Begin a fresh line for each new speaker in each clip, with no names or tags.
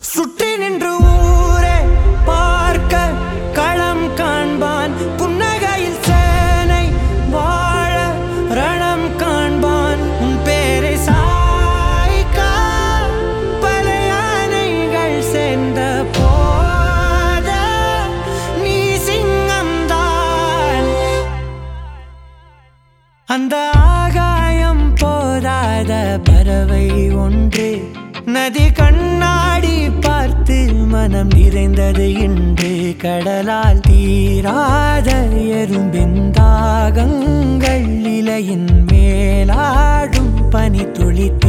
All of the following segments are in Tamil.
சுற்றி நின்று ஊரே பார்க்க களம் காண்பான். புன்னகையில் சேனை வாழ ரணம் காண்பான். உன் பேரை சாய்க்கா பல யானைகள் சேர்ந்த போத நீ சிங்கம்தான் அந்த ஆகாயம் போதாத பறவை ஒன்று. நதி கண்ணா மனம் நிறைந்தது இன்று. கடலால் தீராத எறும்பின் தாகங்கள் இலையின் மேலாடும் பனி துளித்து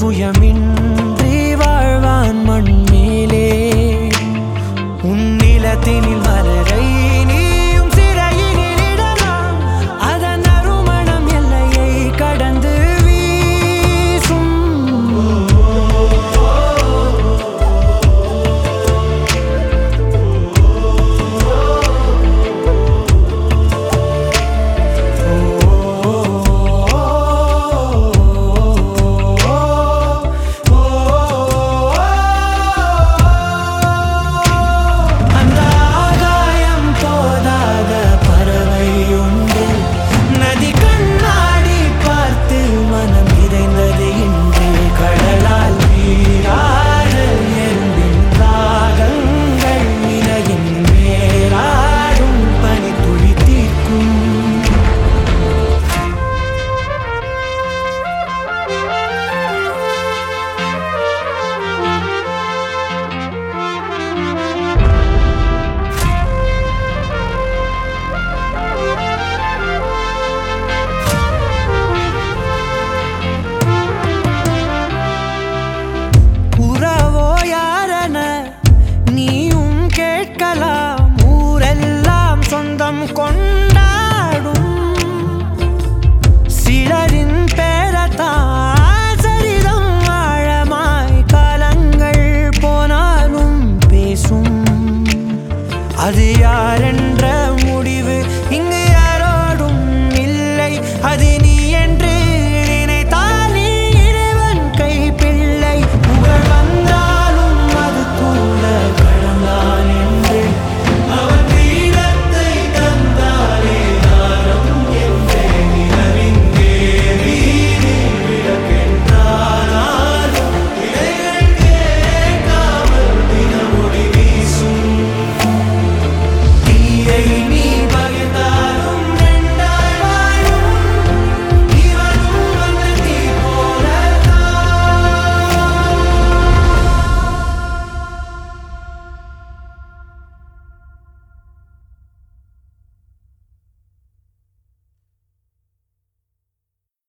يعفو يمن Hadi